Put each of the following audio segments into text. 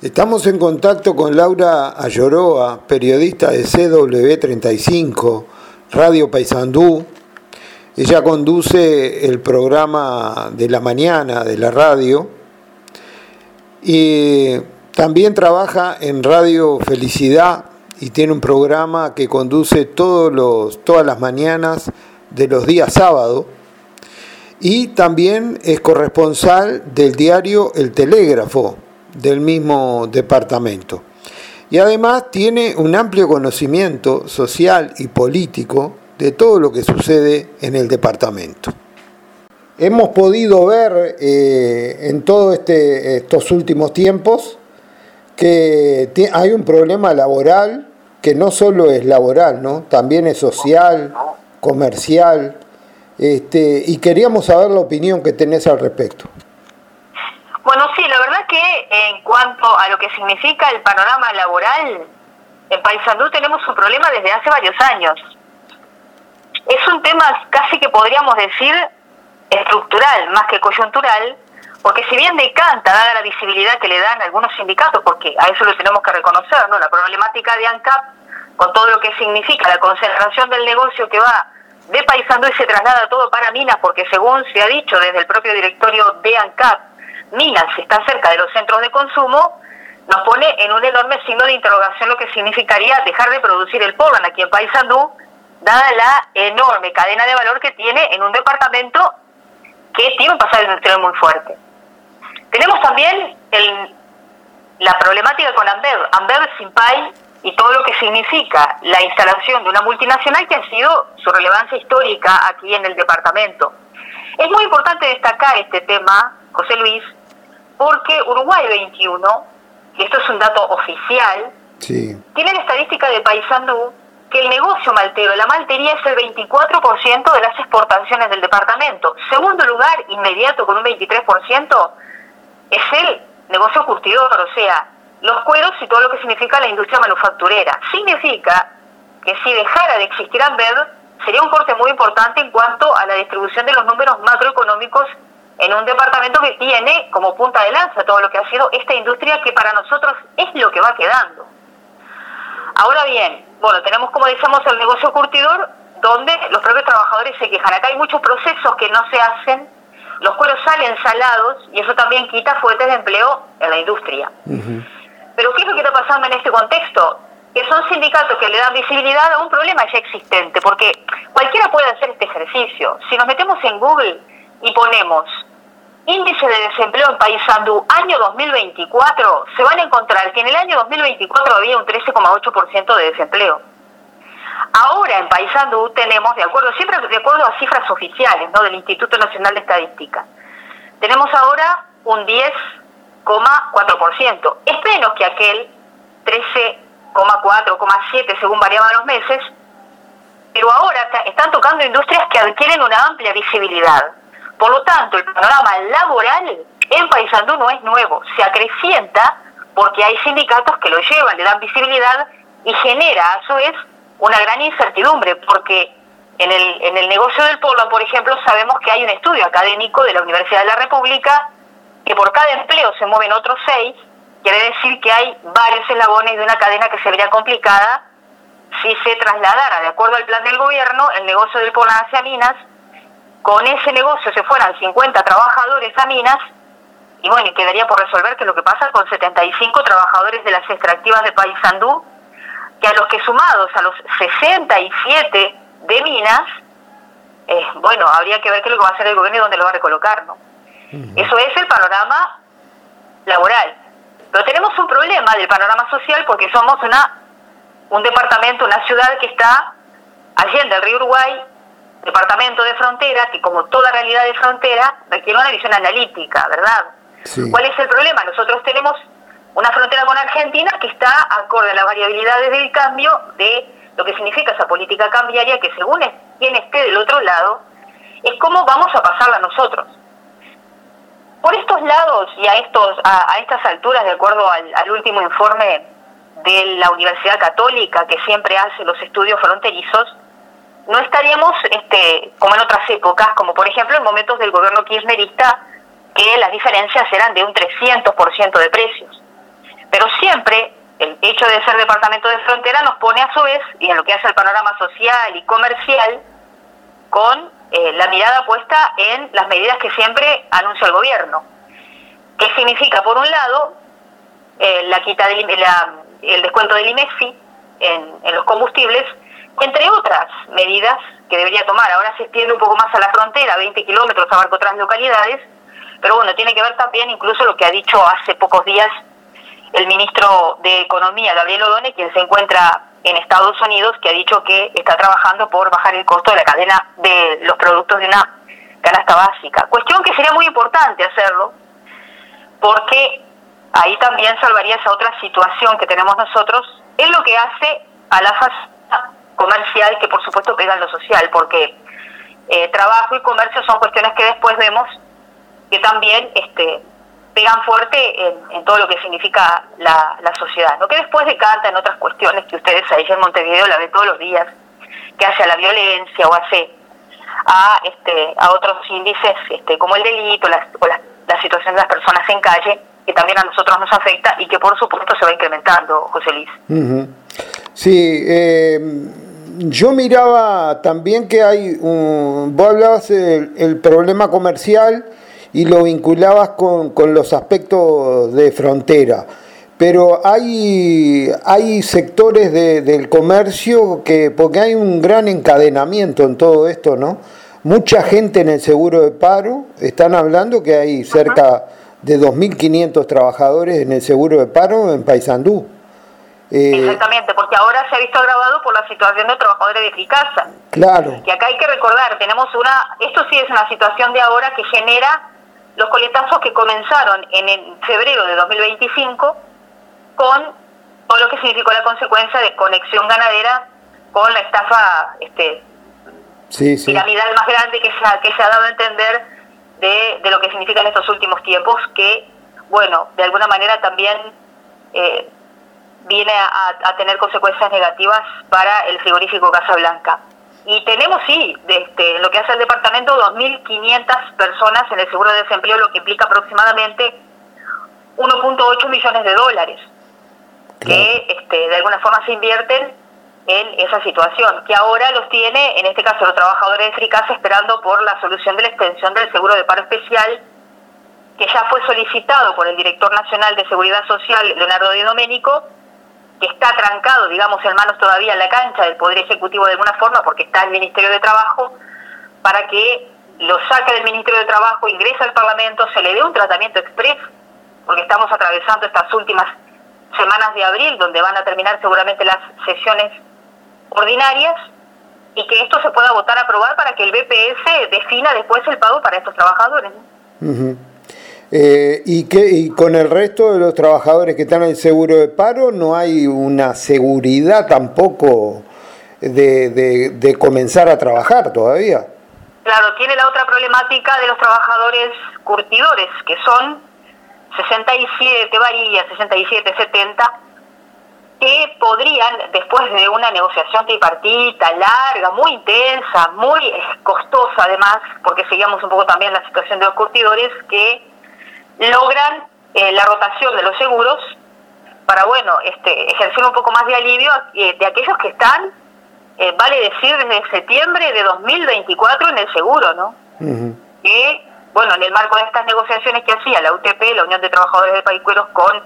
Estamos en contacto con Laura Ayoroa, periodista de CW35, Radio Paysandú. Ella conduce el programa de la mañana de la radio y también trabaja en Radio Felicidad y tiene un programa que conduce todos los, todas las mañanas de los días sábado y también es corresponsal del diario El Telégrafo del mismo departamento. Y además tiene un amplio conocimiento social y político de todo lo que sucede en el departamento. Hemos podido ver eh, en todos este, estos últimos tiempos que hay un problema laboral que no solo es laboral, ¿no? también es social, comercial, este, y queríamos saber la opinión que tenés al respecto. Bueno, sí, la verdad que en cuanto a lo que significa el panorama laboral, en Paysandú tenemos un problema desde hace varios años. Es un tema casi que podríamos decir estructural, más que coyuntural, porque si bien decanta, dada la visibilidad que le dan algunos sindicatos, porque a eso lo tenemos que reconocer, ¿no? La problemática de ANCAP, con todo lo que significa la concentración del negocio que va de Paysandú y se traslada todo para Minas, porque según se ha dicho desde el propio directorio de ANCAP, Minas está cerca de los centros de consumo, nos pone en un enorme signo de interrogación lo que significaría dejar de producir el polvo aquí en Paysandú, dada la enorme cadena de valor que tiene en un departamento que tiene un pasado industrial muy fuerte. Tenemos también el, la problemática con Amber, Amber Simpay y todo lo que significa la instalación de una multinacional que ha sido su relevancia histórica aquí en el departamento. Es muy importante destacar este tema, José Luis, porque Uruguay 21, y esto es un dato oficial, tiene la estadística de Paysandú que el negocio maltero, la maltería es el 24% de las exportaciones del departamento. Segundo lugar, inmediato con un 23%, es el negocio curtidor, o sea, los cueros y todo lo que significa la industria manufacturera. Significa que si dejara de existir Amber, sería un corte muy importante en cuanto a la distribución de los números macroeconómicos en un departamento que tiene como punta de lanza todo lo que ha sido esta industria que para nosotros es lo que va quedando. Ahora bien, bueno, tenemos como decíamos el negocio curtidor donde los propios trabajadores se quejan. Acá hay muchos procesos que no se hacen los cueros salen salados y eso también quita fuentes de empleo en la industria. Pero ¿qué es lo que está pasando en este contexto? Que son sindicatos que le dan visibilidad a un problema ya existente, porque cualquiera puede hacer este ejercicio. Si nos metemos en Google y ponemos índice de desempleo en Paysandú año 2024, se van a encontrar que en el año 2024 había un 13,8% de desempleo. Ahora en Paysandú tenemos, de acuerdo, siempre de acuerdo a cifras oficiales ¿no? del Instituto Nacional de Estadística, tenemos ahora un 10,4%. Es menos que aquel 13,4,7 según variaban los meses, pero ahora están tocando industrias que adquieren una amplia visibilidad. Por lo tanto, el panorama laboral en Paysandú no es nuevo, se acrecienta porque hay sindicatos que lo llevan, le dan visibilidad y genera a su vez una gran incertidumbre, porque en el, en el negocio del polo, por ejemplo, sabemos que hay un estudio académico de la Universidad de la República que por cada empleo se mueven otros seis, quiere decir que hay varios eslabones de una cadena que se vería complicada si se trasladara, de acuerdo al plan del gobierno, el negocio del polo hacia Minas, con ese negocio se fueran 50 trabajadores a Minas, y bueno, y quedaría por resolver que lo que pasa con 75 trabajadores de las extractivas de Paysandú, que a los que sumados a los 67 de Minas, eh, bueno, habría que ver qué es lo que va a hacer el gobierno y dónde lo va a recolocar, ¿no? Eso es el panorama laboral. Pero tenemos un problema del panorama social porque somos una un departamento, una ciudad que está allí en el río Uruguay, departamento de frontera, que como toda realidad de frontera requiere una visión analítica, ¿verdad? ¿Cuál es el problema? Nosotros tenemos una frontera con Argentina que está acorde a las variabilidades del cambio de lo que significa esa política cambiaria que según quien esté del otro lado, es cómo vamos a pasarla nosotros. Por estos lados y a, estos, a, estas alturas, de acuerdo al, al, último informe de la Universidad Católica, que siempre hace los estudios fronterizos, no estaríamos este, como en otras épocas, como por ejemplo en momentos del gobierno kirchnerista, que las diferencias eran de un 300% de precios. Pero siempre el hecho de ser departamento de frontera nos pone a su vez, y en lo que hace el panorama social y comercial, con eh, la mirada puesta en las medidas que siempre anuncia el gobierno. ¿Qué significa, por un lado, eh, la quita del, el descuento del IMEFI en los combustibles, entre otras medidas que debería tomar. Ahora se extiende un poco más a la frontera, 20 kilómetros, abarca otras localidades, pero bueno, tiene que ver también incluso lo que ha dicho hace pocos días el ministro de Economía, Gabriel Odone, quien se encuentra en Estados Unidos, que ha dicho que está trabajando por bajar el costo de la cadena de los productos de una canasta básica. Cuestión que sería muy importante hacerlo, porque ahí también salvaría esa otra situación que tenemos nosotros, en lo que hace a la fase comercial, que por supuesto pega en lo social, porque eh, trabajo y comercio son cuestiones que después vemos que también este, pegan fuerte en, todo lo que significa la, sociedad, ¿no? que después decanta en otras cuestiones que ustedes ahí en Montevideo la ven todos los días, que hace a la violencia o hace a este a otros índices este como el delito la, o la, situación de las personas en calle que también a nosotros nos afecta y que por supuesto se va incrementando José Luis sí eh, yo miraba también que hay un vos hablabas el problema comercial y lo vinculabas con, con los aspectos de frontera. Pero hay, hay sectores de, del comercio que, porque hay un gran encadenamiento en todo esto, ¿no? Mucha gente en el seguro de paro, están hablando que hay cerca de 2.500 trabajadores en el seguro de paro en Paysandú. Eh, Exactamente, porque ahora se ha visto agravado por la situación de trabajadores de Fricasa. Claro. Y acá hay que recordar, tenemos una, esto sí es una situación de ahora que genera los coletazos que comenzaron en febrero de 2025 con todo lo que significó la consecuencia de conexión ganadera con la estafa este, piramidal más grande que se, ha, que se ha dado a entender de, de lo que significa en estos últimos tiempos, que, bueno, de alguna manera también eh, viene a, a, tener consecuencias negativas para el frigorífico Casa Blanca. Y tenemos, sí, este, en lo que hace el departamento, 2.500 personas en el seguro de desempleo, lo que implica aproximadamente 1.8 millones de dólares, que este, de alguna forma se invierten en esa situación, que ahora los tiene, en este caso los trabajadores de Fricasa, esperando por la solución de la extensión del seguro de paro especial, que ya fue solicitado por el director nacional de Seguridad Social, Leonardo Di Domenico, que está trancado, digamos, en manos todavía en la cancha del Poder Ejecutivo de alguna forma, porque está el Ministerio de Trabajo, para que lo saque del Ministerio de Trabajo, ingrese al Parlamento, se le dé un tratamiento express, porque estamos atravesando estas últimas semanas de abril, donde van a terminar seguramente las sesiones ordinarias, y que esto se pueda votar a aprobar para que el BPS defina después el pago para estos trabajadores. Eh, y, que, y con el resto de los trabajadores que están en seguro de paro no hay una seguridad tampoco de, de, comenzar a trabajar todavía. Claro, tiene la otra problemática de los trabajadores curtidores, que son 67 varillas, 67, 70, que podrían, después de una negociación tripartita larga, muy intensa, muy costosa además, porque seguíamos un poco también la situación de los curtidores, que logran eh, la rotación de los seguros para, bueno, este, ejercer un poco más de alivio eh, de aquellos que están, eh, vale decir, desde septiembre de 2024 en el seguro, ¿no? Y, bueno, en el marco de estas negociaciones que hacía la UTP, la Unión de Trabajadores de Paicueros, con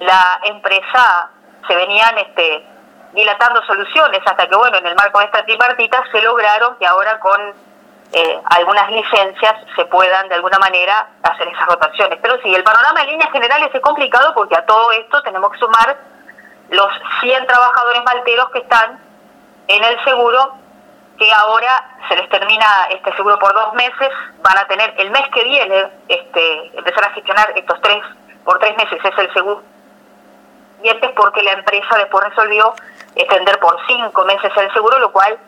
la empresa, se venían este, dilatando soluciones hasta que, bueno, en el marco de esta tripartita se lograron que ahora con eh, algunas licencias se puedan de alguna manera hacer esas rotaciones. Pero sí, el panorama en líneas generales es complicado porque a todo esto tenemos que sumar los 100 trabajadores malteros que están en el seguro, que ahora se les termina este seguro por dos meses, van a tener el mes que viene este, empezar a gestionar estos tres, por tres meses es el seguro, porque la empresa después resolvió extender por cinco meses el seguro, lo cual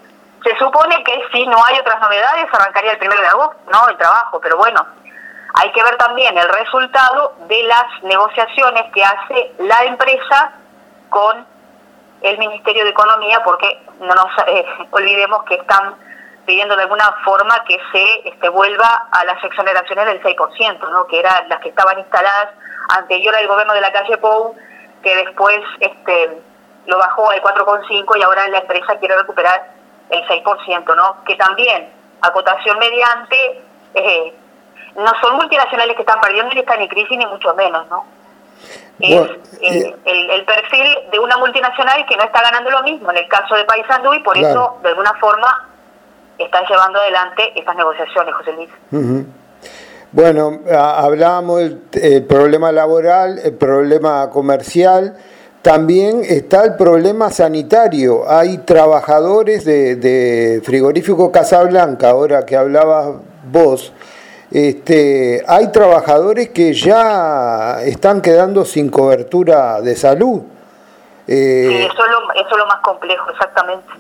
se supone que si no hay otras novedades arrancaría el primero de agosto, ¿no? El trabajo, pero bueno, hay que ver también el resultado de las negociaciones que hace la empresa con el Ministerio de Economía, porque no nos eh, olvidemos que están pidiendo de alguna forma que se este, vuelva a las exoneraciones del 6%, ¿no? que eran las que estaban instaladas anterior al gobierno de la calle Pou, que después este, lo bajó al 4,5 y ahora la empresa quiere recuperar el 6%, ¿no? Que también, acotación mediante, eh, no son multinacionales que están perdiendo ni están en crisis ni mucho menos, ¿no? Es eh, el, perfil de una multinacional que no está ganando lo mismo en el caso de Paisandú y por eso, de alguna forma, están llevando adelante estas negociaciones, José Luis. Bueno, hablábamos del problema laboral, el problema comercial, también está el problema sanitario. Hay trabajadores de, de frigorífico Casablanca, ahora que hablabas vos, este, hay trabajadores que ya están quedando sin cobertura de salud. Eh, sí, eso es, lo, eso es lo más complejo, exactamente.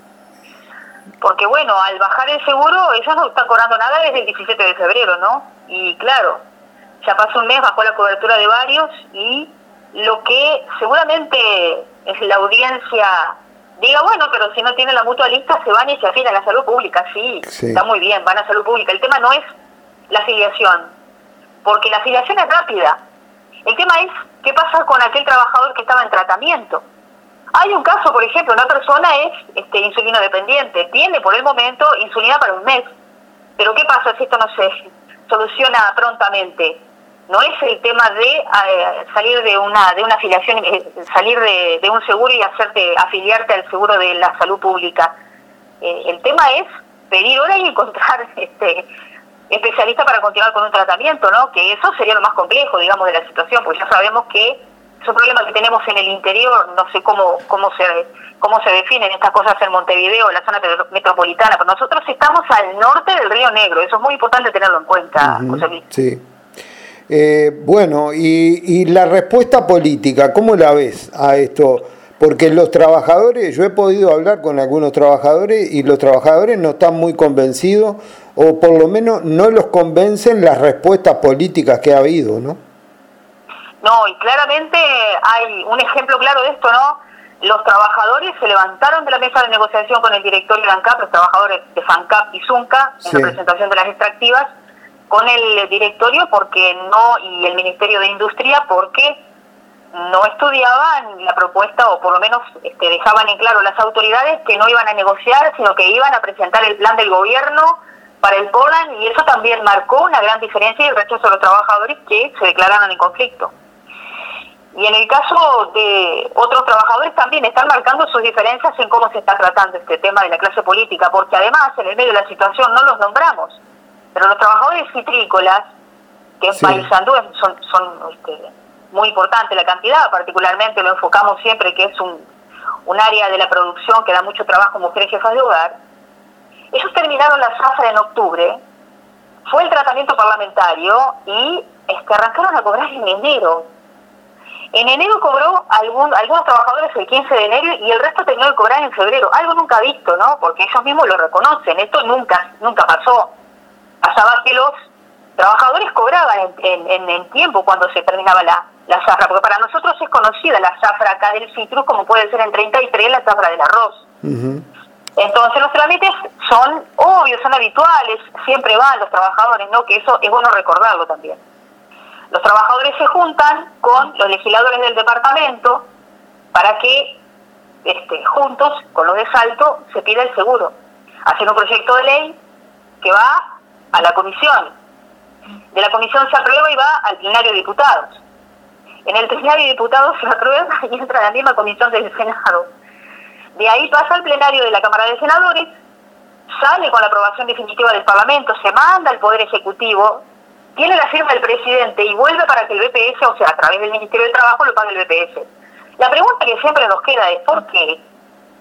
Porque bueno, al bajar el seguro, ellos no están cobrando nada desde el 17 de febrero, ¿no? Y claro, ya pasó un mes, bajó la cobertura de varios y lo que seguramente es la audiencia diga, bueno, pero si no tienen la mutualista se van y se afilian a la salud pública, sí, está muy bien, van a salud pública. El tema no es la afiliación, porque la afiliación es rápida. El tema es qué pasa con aquel trabajador que estaba en tratamiento. Hay un caso, por ejemplo, una persona es este, insulino dependiente, tiene por el momento insulina para un mes, pero ¿qué pasa si esto no se soluciona prontamente? No es el tema de eh, salir de una de una afiliación, eh, salir de, de, un seguro y hacerte afiliarte al seguro de la salud pública. Eh, el tema es pedir hora y encontrar este especialista para continuar con un tratamiento, ¿no? Que eso sería lo más complejo, digamos, de la situación, porque ya sabemos que es un problema que tenemos en el interior, no sé cómo cómo se cómo se definen estas cosas en Montevideo, la zona metropolitana, pero nosotros estamos al norte del Río Negro, eso es muy importante tenerlo en cuenta, José Luis. Sí. Eh, bueno, y, y la respuesta política, ¿cómo la ves a esto? Porque los trabajadores, yo he podido hablar con algunos trabajadores y los trabajadores no están muy convencidos o por lo menos no los convencen las respuestas políticas que ha habido, ¿no? No, y claramente hay un ejemplo claro de esto, ¿no? Los trabajadores se levantaron de la mesa de negociación con el directorio de ANCAP, los trabajadores de FANCAP y ZUNCA, en representación de las extractivas, con el directorio porque no y el Ministerio de Industria porque no estudiaban la propuesta o por lo menos este, dejaban en claro las autoridades que no iban a negociar, sino que iban a presentar el plan del gobierno para el Polan y eso también marcó una gran diferencia y el rechazo a los trabajadores que se declararon en conflicto. Y en el caso de otros trabajadores también están marcando sus diferencias en cómo se está tratando este tema de la clase política, porque además en el medio de la situación no los nombramos, pero los trabajadores citrícolas, que en sí. Paisandú son, son este, muy importantes la cantidad, particularmente lo enfocamos siempre que es un, un área de la producción que da mucho trabajo a mujeres jefas de hogar, ellos terminaron la zafra en octubre, fue el tratamiento parlamentario y este, arrancaron a cobrar en enero. En enero cobró algún, algunos trabajadores el 15 de enero y el resto terminó de cobrar en febrero. Algo nunca visto, ¿no? Porque ellos mismos lo reconocen. Esto nunca, nunca pasó. Pasaba que los trabajadores cobraban en, en, en tiempo cuando se terminaba la, la zafra, porque para nosotros es conocida la zafra acá del citrus como puede ser en 33 la zafra del arroz. Entonces los trámites son obvios, son habituales, siempre van los trabajadores, ¿no? Que eso es bueno recordarlo también. Los trabajadores se juntan con los legisladores del departamento para que este, juntos, con los de Salto, se pida el seguro. Hacen un proyecto de ley que va a la comisión. De la comisión se aprueba y va al plenario de diputados. En el plenario de diputados se aprueba y entra la misma comisión del Senado de ahí pasa al plenario de la Cámara de Senadores, sale con la aprobación definitiva del Parlamento, se manda al Poder Ejecutivo, tiene la firma del presidente y vuelve para que el BPS, o sea, a través del Ministerio del Trabajo, lo pague el BPS. La pregunta que siempre nos queda es ¿por qué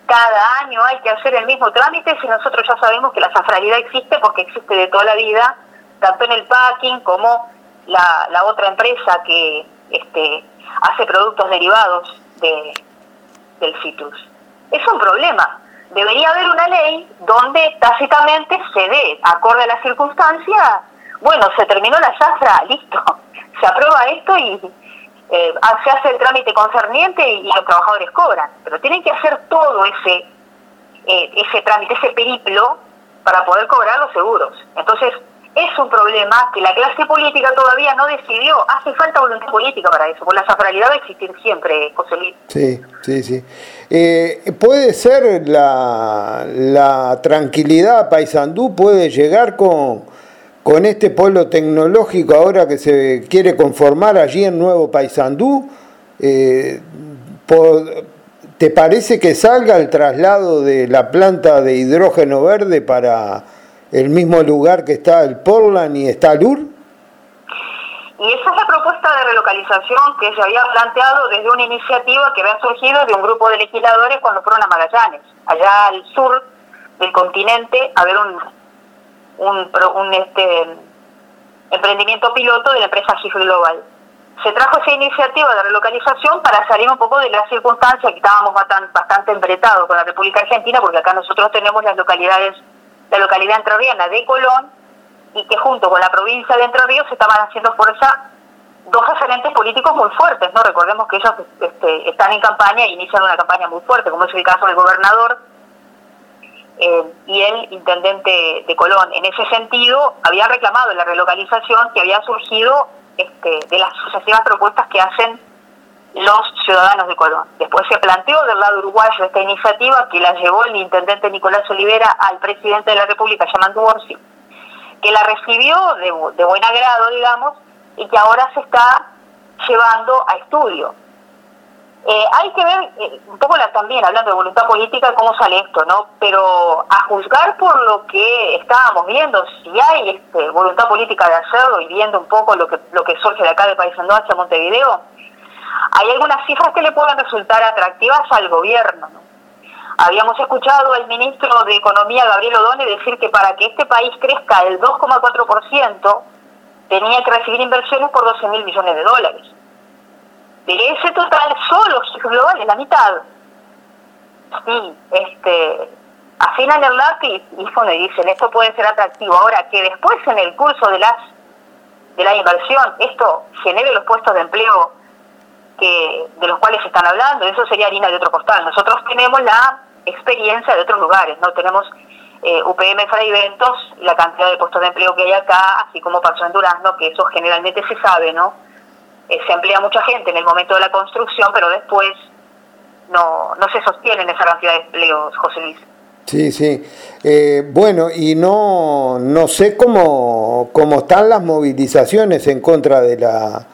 cada año hay que hacer el mismo trámite si nosotros ya sabemos que la zafralidad existe porque existe de toda la vida, tanto en el packing como la, la otra empresa que este, hace productos derivados de, del citrus? es un problema. Debería haber una ley donde tácitamente se dé, acorde a la circunstancia, bueno, se terminó la zafra, listo, se aprueba esto y eh, se hace el trámite concerniente y, los trabajadores cobran. Pero tienen que hacer todo ese, eh, ese trámite, ese periplo, para poder cobrar los seguros. Entonces, es un problema que la clase política todavía no decidió. Hace falta voluntad política para eso, porque la sacralidad va a existir siempre, José Luis. Sí, sí, sí. Eh, ¿Puede ser la, la tranquilidad Paysandú, puede llegar con, con este pueblo tecnológico ahora que se quiere conformar allí en Nuevo Paysandú? Eh, ¿Te parece que salga el traslado de la planta de hidrógeno verde para el mismo lugar que está el Portland y está Lur? Y esa es la propuesta de relocalización que se había planteado desde una iniciativa que había surgido de un grupo de legisladores cuando fueron a Magallanes, allá al sur del continente, a ver un, un, un este, emprendimiento piloto de la empresa GIF Global. Se trajo esa iniciativa de relocalización para salir un poco de las circunstancias que estábamos bastante, bastante embretados con la República Argentina, porque acá nosotros tenemos las localidades la localidad entrerriana de Colón y que junto con la provincia de Entre Ríos estaban haciendo fuerza dos referentes políticos muy fuertes, ¿no? Recordemos que ellos este, están en campaña e inician una campaña muy fuerte, como es el caso del gobernador eh, y el intendente de Colón. En ese sentido, había reclamado la relocalización que había surgido este, de las sucesivas propuestas que hacen los ciudadanos de Colón. Después se planteó del lado uruguayo esta iniciativa que la llevó el intendente Nicolás Olivera al presidente de la República, llamando Orsi, que la recibió de, buen agrado, digamos, y que ahora se está llevando a estudio. Eh, hay que ver eh, un poco también, hablando de voluntad política, cómo sale esto, ¿no? Pero a juzgar por lo que estábamos viendo, si hay este, voluntad política de hacerlo y viendo un poco lo que, lo que surge de acá de Paisandú hacia Montevideo, hay algunas cifras que le puedan resultar atractivas al gobierno. Habíamos escuchado al ministro de Economía, Gabriel Odone, decir que para que este país crezca el 2,4%, tenía que recibir inversiones por 12 mil millones de dólares. De ese total, solo global es la mitad. Sí, este, afinan el lápiz y, y dicen, esto puede ser atractivo. Ahora, que después en el curso de las de la inversión esto genere los puestos de empleo que de los cuales están hablando, eso sería harina de otro costal. Nosotros tenemos la experiencia de otros lugares, ¿no? Tenemos eh, UPM Eventos, la cantidad de puestos de empleo que hay acá, así como pasó en Durazno, que eso generalmente se sabe, ¿no? Eh, se emplea mucha gente en el momento de la construcción, pero después no, no se sostienen esa cantidad de empleos, José Luis. Sí, sí. Eh, bueno, y no, no sé cómo, cómo están las movilizaciones en contra de la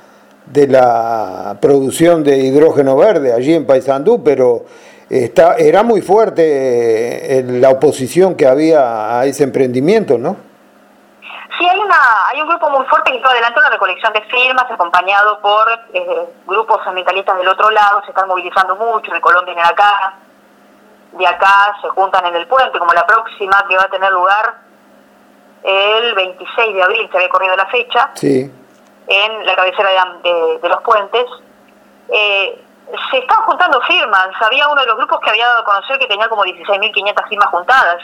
de la producción de hidrógeno verde allí en Paysandú, pero está, era muy fuerte eh, la oposición que había a ese emprendimiento, ¿no? Sí, hay, una, hay un grupo muy fuerte que lleva adelante una recolección de firmas, acompañado por eh, grupos ambientalistas del otro lado, se están movilizando mucho, de Colombia vienen acá, de acá se juntan en el puente, como la próxima que va a tener lugar el 26 de abril, se había corrido la fecha. Sí en la cabecera de, los puentes, eh, se están juntando firmas. Había uno de los grupos que había dado a conocer que tenía como 16.500 firmas juntadas.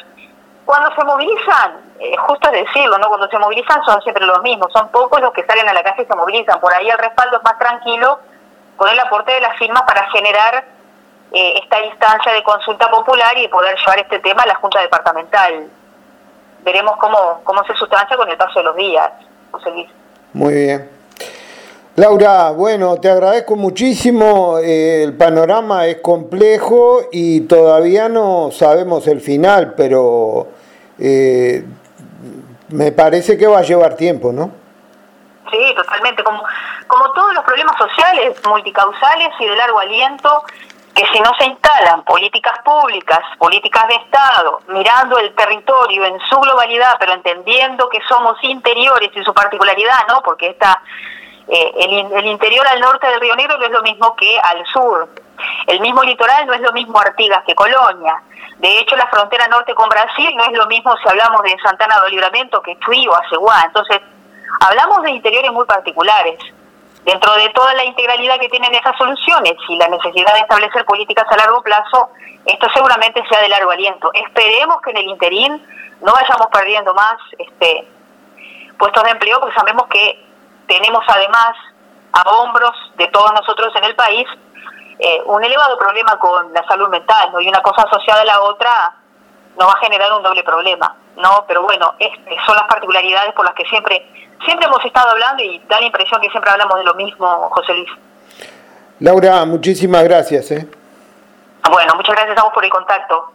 Cuando se movilizan, eh, justo es decirlo, ¿no? cuando se movilizan son siempre los mismos, son pocos los que salen a la calle y se movilizan. Por ahí el respaldo es más tranquilo con el aporte de las firmas para generar eh, esta instancia de consulta popular y poder llevar este tema a la Junta Departamental. Veremos cómo, cómo se sustancia con el paso de los días, José Luis. Muy bien. Laura, bueno, te agradezco muchísimo. Eh, el panorama es complejo y todavía no sabemos el final, pero eh, me parece que va a llevar tiempo, ¿no? Sí, totalmente. Como, como todos los problemas sociales, multicausales y de largo aliento, que si no se instalan políticas públicas, políticas de Estado, mirando el territorio en su globalidad, pero entendiendo que somos interiores y su particularidad, ¿no? Porque está eh, el, el, interior al norte del Río Negro no es lo mismo que al sur. El mismo litoral no es lo mismo Artigas que Colonia. De hecho, la frontera norte con Brasil no es lo mismo si hablamos de Santana do Libramento que Chuy o Aceguá. Entonces, hablamos de interiores muy particulares Dentro de toda la integralidad que tienen esas soluciones y la necesidad de establecer políticas a largo plazo, esto seguramente sea de largo aliento. Esperemos que en el interín no vayamos perdiendo más este, puestos de empleo, porque sabemos que tenemos además a hombros de todos nosotros en el país eh, un elevado problema con la salud mental, ¿no? y una cosa asociada a la otra nos va a generar un doble problema. ¿no? Pero bueno, este, son las particularidades por las que siempre, siempre hemos estado hablando y da la impresión que siempre hablamos de lo mismo, José Luis. Laura, muchísimas gracias. ¿eh? Bueno, muchas gracias a vos por el contacto.